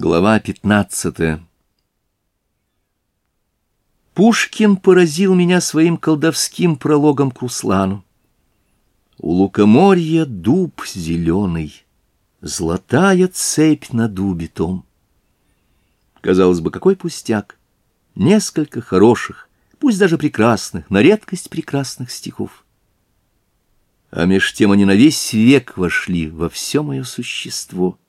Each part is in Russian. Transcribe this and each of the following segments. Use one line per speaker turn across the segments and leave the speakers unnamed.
Глава 15. Пушкин поразил меня своим колдовским прологом к Руслану. У лукоморья дуб зеленый, золотая цепь на дубе том. Казалось бы, какой пустяк! Несколько хороших, пусть даже прекрасных, на редкость прекрасных стихов. А меж тем они на весь век вошли во все мое существо —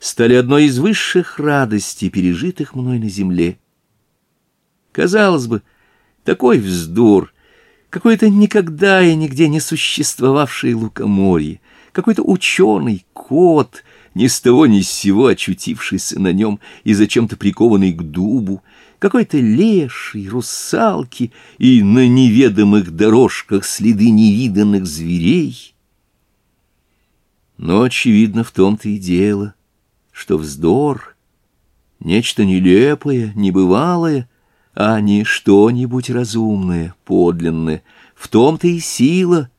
стали одной из высших радостей, пережитых мной на земле. Казалось бы, такой вздор, какое-то никогда и нигде не существовавшее лукоморье, какой-то ученый, кот, ни с того ни с сего очутившийся на нем и зачем-то прикованный к дубу, какой-то леший, русалки и на неведомых дорожках следы невиданных зверей. Но, очевидно, в том-то и дело — что вздор, нечто нелепое, небывалое, а не что-нибудь разумное, подлинное. В том-то и сила,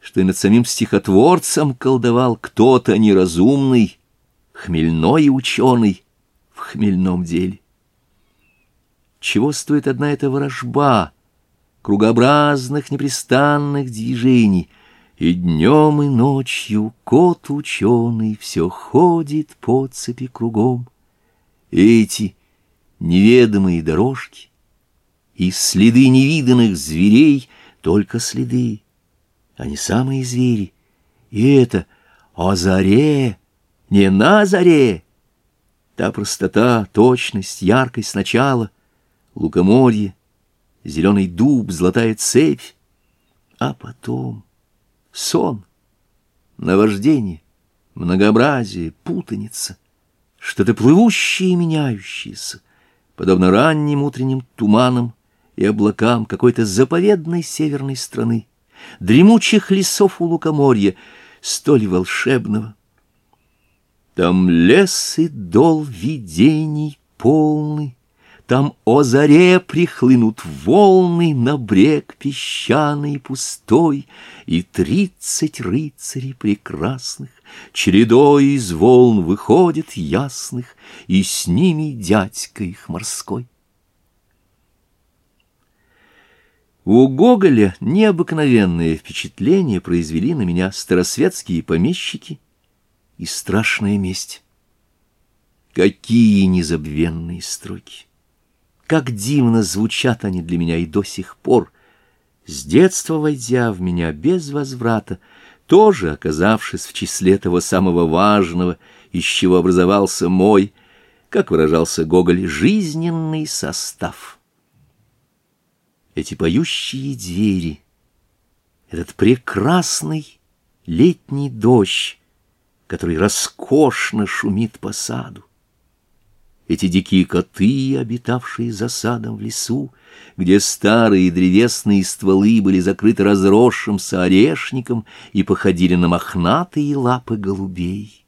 что и над самим стихотворцем колдовал кто-то неразумный, хмельной ученый в хмельном деле. Чего стоит одна эта ворожба кругообразных непрестанных движений — и днем, и ночью кот ученый все ходит по цепи кругом. И эти неведомые дорожки и следы невиданных зверей только следы, а не самые звери. И это о заре, не на заре. Та простота, точность, яркость начала, лукоморье, зеленый дуб, золотая цепь, а потом сон, наваждение, многообразие, путаница, что-то плывущее и меняющееся, подобно ранним утренним туманам и облакам какой-то заповедной северной страны, дремучих лесов у лукоморья, столь волшебного. Там лес и дол видений полный, там о заре прихлынут волны на брег песчаный пустой, И тридцать рыцарей прекрасных чередой из волн выходят ясных, И с ними дядька их морской. У Гоголя необыкновенные впечатления произвели на меня старосветские помещики и страшная месть. Какие незабвенные строки! Как дивно звучат они для меня и до сих пор, с детства войдя в меня без возврата, тоже оказавшись в числе того самого важного, из чего образовался мой, как выражался Гоголь, жизненный состав. Эти поющие двери, этот прекрасный летний дождь, который роскошно шумит по саду эти дикие коты, обитавшие за садом в лесу, где старые древесные стволы были закрыты разросшимся орешником и походили на мохнатые лапы голубей.